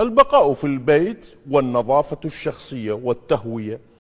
البقاء في البيت والنظافة الشخصية والتهوية.